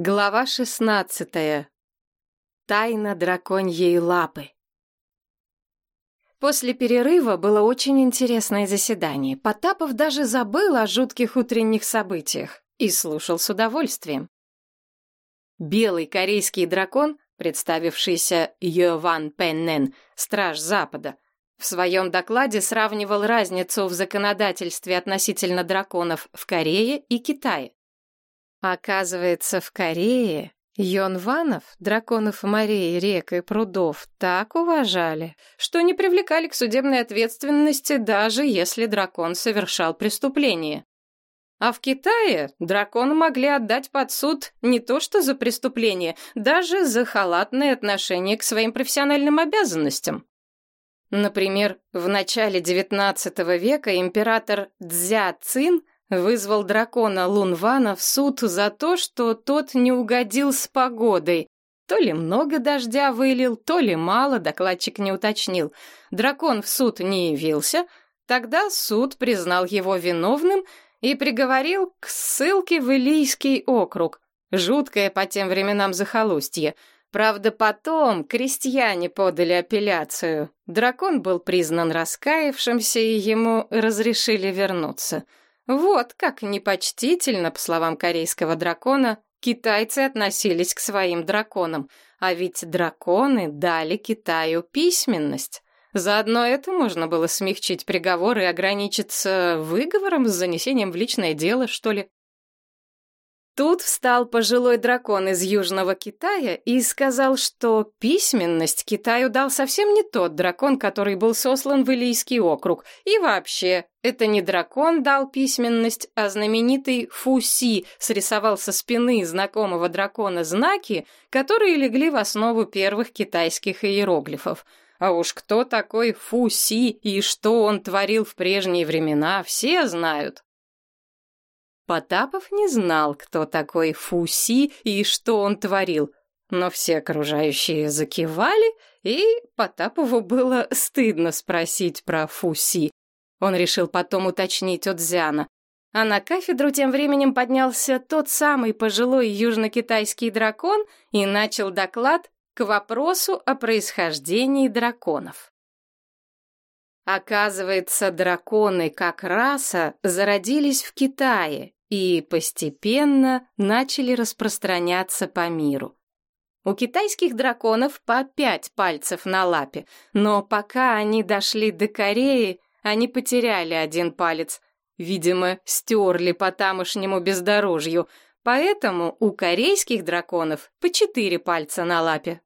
Глава шестнадцатая. Тайна драконьей лапы. После перерыва было очень интересное заседание. Потапов даже забыл о жутких утренних событиях и слушал с удовольствием. Белый корейский дракон, представившийся Йован Пеннен, страж Запада, в своем докладе сравнивал разницу в законодательстве относительно драконов в Корее и Китае. Оказывается, в Корее Йонванов, драконов морей, рек и прудов, так уважали, что не привлекали к судебной ответственности, даже если дракон совершал преступление. А в Китае дракона могли отдать под суд не то что за преступление, даже за халатное отношение к своим профессиональным обязанностям. Например, в начале XIX века император Цзя Цин вызвал дракона Лунвана в суд за то, что тот не угодил с погодой. То ли много дождя вылил, то ли мало, докладчик не уточнил. Дракон в суд не явился, тогда суд признал его виновным и приговорил к ссылке в Илийский округ. Жуткое по тем временам захолустье. Правда, потом крестьяне подали апелляцию. Дракон был признан раскаявшимся, и ему разрешили вернуться. Вот как непочтительно, по словам корейского дракона, китайцы относились к своим драконам. А ведь драконы дали Китаю письменность. Заодно это можно было смягчить приговор и ограничиться выговором с занесением в личное дело, что ли. Тут встал пожилой дракон из Южного Китая и сказал, что письменность Китаю дал совсем не тот дракон, который был сослан в Илийский округ. И вообще, это не дракон дал письменность, а знаменитый Фуси срисовал со спины знакомого дракона знаки, которые легли в основу первых китайских иероглифов. А уж кто такой Фуси и что он творил в прежние времена, все знают. Потапов не знал, кто такой Фуси и что он творил, но все окружающие закивали, и Потапову было стыдно спросить про Фуси. Он решил потом уточнить от Зяна. А на кафедру тем временем поднялся тот самый пожилой южно-китайский дракон и начал доклад к вопросу о происхождении драконов. Оказывается, драконы как раса зародились в Китае и постепенно начали распространяться по миру. У китайских драконов по пять пальцев на лапе, но пока они дошли до Кореи, они потеряли один палец, видимо, стерли по тамошнему бездорожью, поэтому у корейских драконов по четыре пальца на лапе.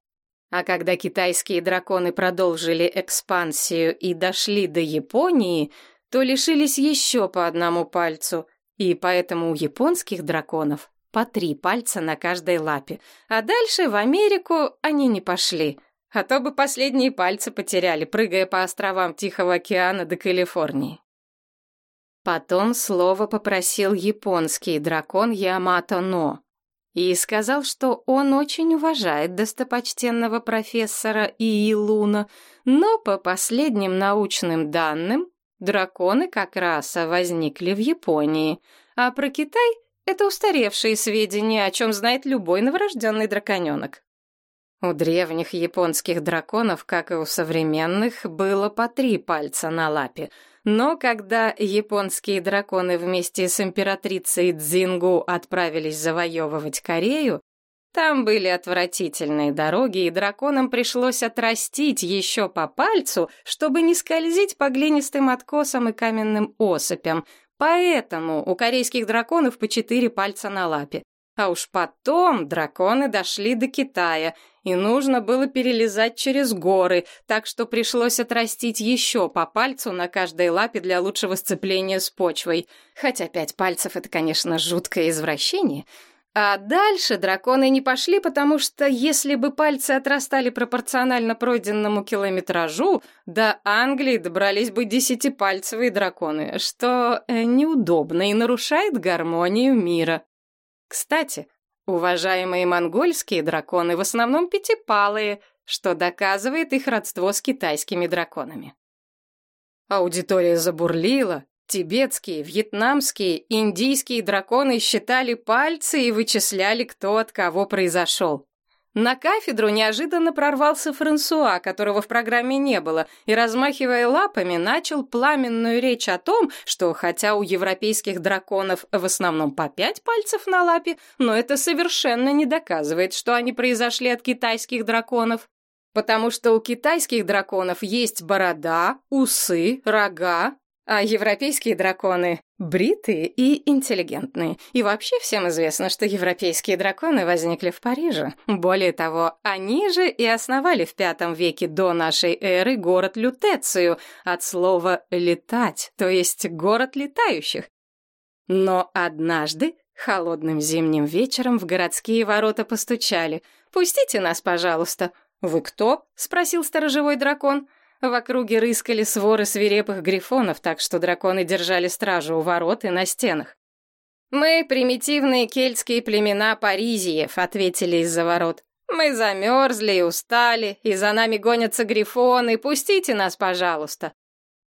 А когда китайские драконы продолжили экспансию и дошли до Японии, то лишились еще по одному пальцу, и поэтому у японских драконов по три пальца на каждой лапе. А дальше в Америку они не пошли, а то бы последние пальцы потеряли, прыгая по островам Тихого океана до Калифорнии. Потом слово попросил японский дракон Ямато Но и сказал, что он очень уважает достопочтенного профессора Иилуна, но по последним научным данным Драконы как раса возникли в Японии, а про Китай — это устаревшие сведения, о чем знает любой новорожденный драконенок. У древних японских драконов, как и у современных, было по три пальца на лапе. Но когда японские драконы вместе с императрицей Цзингу отправились завоевывать Корею, там были отвратительные дороги, и драконам пришлось отрастить еще по пальцу, чтобы не скользить по глинистым откосам и каменным осыпям. Поэтому у корейских драконов по четыре пальца на лапе. А уж потом драконы дошли до Китая, и нужно было перелезать через горы, так что пришлось отрастить еще по пальцу на каждой лапе для лучшего сцепления с почвой. Хотя пять пальцев — это, конечно, жуткое извращение — а дальше драконы не пошли, потому что если бы пальцы отрастали пропорционально пройденному километражу, до Англии добрались бы десятипальцевые драконы, что э, неудобно и нарушает гармонию мира. Кстати, уважаемые монгольские драконы в основном пятипалые, что доказывает их родство с китайскими драконами. Аудитория забурлила, Тибетские, вьетнамские, индийские драконы считали пальцы и вычисляли, кто от кого произошел. На кафедру неожиданно прорвался Франсуа, которого в программе не было, и, размахивая лапами, начал пламенную речь о том, что хотя у европейских драконов в основном по пять пальцев на лапе, но это совершенно не доказывает, что они произошли от китайских драконов. Потому что у китайских драконов есть борода, усы, рога, а европейские драконы бритые и интеллигентные. И вообще всем известно, что европейские драконы возникли в Париже. Более того, они же и основали в пятом веке до нашей эры город Лютецию от слова «летать», то есть город летающих. Но однажды, холодным зимним вечером, в городские ворота постучали. «Пустите нас, пожалуйста». «Вы кто?» — спросил сторожевой дракон. — в округе рыскали своры свирепых грифонов, так что драконы держали стражу у ворот и на стенах. «Мы примитивные кельтские племена паризиев», — ответили из-за ворот. «Мы замерзли и устали, и за нами гонятся грифоны. Пустите нас, пожалуйста».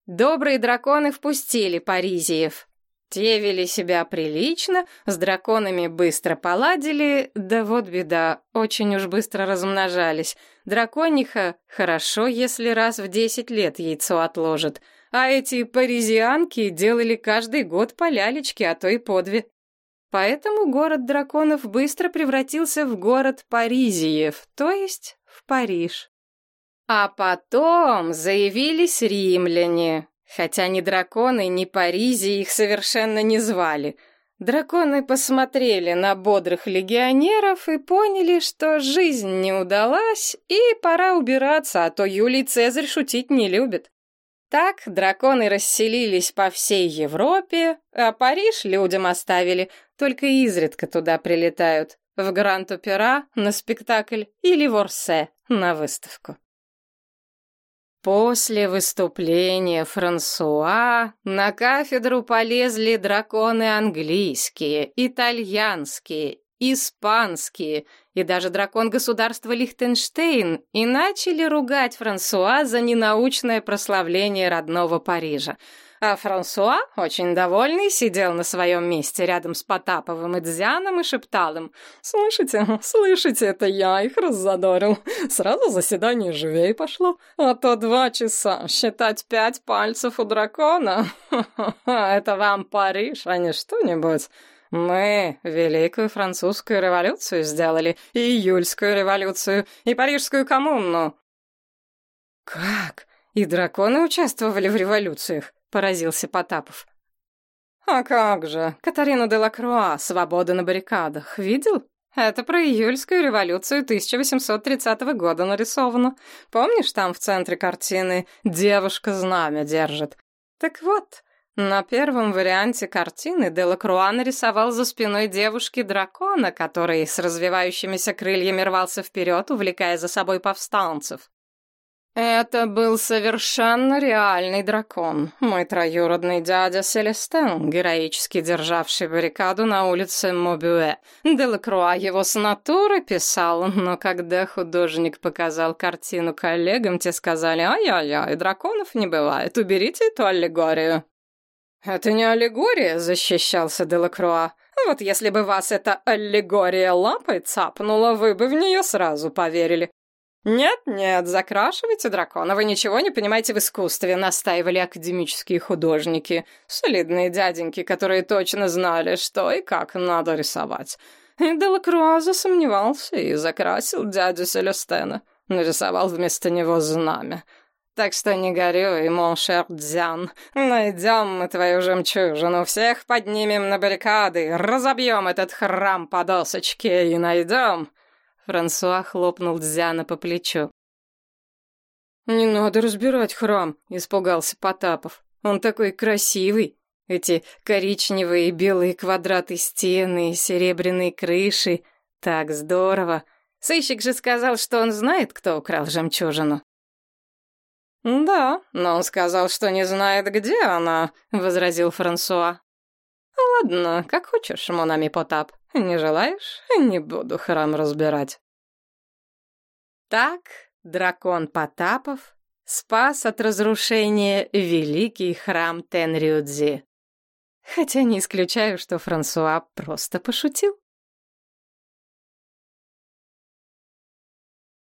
Добрые драконы впустили паризиев. Те вели себя прилично, с драконами быстро поладили, да вот беда, очень уж быстро размножались. Дракониха хорошо, если раз в десять лет яйцо отложит, а эти паризианки делали каждый год по лялечке, а то и по две. Поэтому город драконов быстро превратился в город Паризиев, то есть в Париж. А потом заявились римляне, Хотя ни драконы, ни Паризи их совершенно не звали. Драконы посмотрели на бодрых легионеров и поняли, что жизнь не удалась, и пора убираться, а то Юлий Цезарь шутить не любит. Так драконы расселились по всей Европе, а Париж людям оставили, только изредка туда прилетают, в Гранд-Опера на спектакль или в Орсе на выставку. После выступления Франсуа на кафедру полезли драконы английские, итальянские, испанские и даже дракон государства Лихтенштейн и начали ругать Франсуа за ненаучное прославление родного Парижа. А Франсуа, очень довольный, сидел на своем месте рядом с Потаповым и Дзяном и шептал им. «Слышите, слышите, это я их раззадорил. Сразу заседание живей пошло. А то два часа считать пять пальцев у дракона. Это вам Париж, а не что-нибудь». Мы Великую Французскую революцию сделали, и Июльскую революцию, и Парижскую коммуну. Как? И драконы участвовали в революциях? Поразился Потапов. «А как же, Катарина де Лакруа, свобода на баррикадах, видел? Это про июльскую революцию 1830 года нарисовано. Помнишь, там в центре картины девушка знамя держит? Так вот, на первом варианте картины Делакруа нарисовал за спиной девушки дракона, который с развивающимися крыльями рвался вперед, увлекая за собой повстанцев. Это был совершенно реальный дракон, мой троюродный дядя Селестен, героически державший баррикаду на улице Мобюэ. Делакруа его с натуры писал, но когда художник показал картину коллегам, те сказали «Ай-яй-яй, драконов не бывает, уберите эту аллегорию». «Это не аллегория», — защищался Делакруа. «Вот если бы вас эта аллегория лапой цапнула, вы бы в нее сразу поверили. «Нет-нет, закрашивайте дракона, вы ничего не понимаете в искусстве», — настаивали академические художники, солидные дяденьки, которые точно знали, что и как надо рисовать. И Делакруа засомневался и закрасил дядю Селестена, нарисовал вместо него знамя. Так что не горюй, моншер Дзян. Найдем мы твою жемчужину, всех поднимем на баррикады, разобьем этот храм по досочке и найдем Франсуа хлопнул Дзяна по плечу. «Не надо разбирать храм», — испугался Потапов. «Он такой красивый. Эти коричневые и белые квадраты стены, серебряные крыши. Так здорово. Сыщик же сказал, что он знает, кто украл жемчужину». «Да, но он сказал, что не знает, где она», — возразил Франсуа. «Ладно, как хочешь, Монами Потап. Не желаешь? Не буду храм разбирать. Так дракон Потапов спас от разрушения великий храм Тенрюдзи. Хотя не исключаю, что Франсуа просто пошутил.